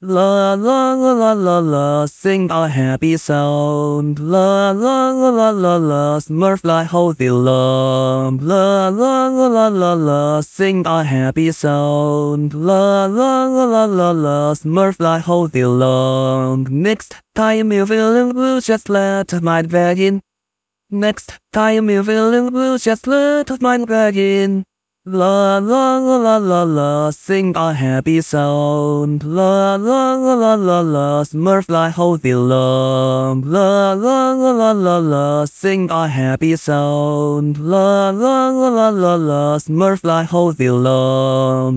La la la la la la, sing a happy sound. La la la la la la, Smurf like holy lump. La la la la la la, sing a happy sound. La la la la la la, Smurf like holy lump. Next time you feeling blue, just let my bag in. Next time you feeling blue, just let my bag in. La la la la la la, sing a happy sound. La la la la la la, Smurf like holy lump. La la la la la la, sing a happy sound. La la la la la la, Smurf like holy lump.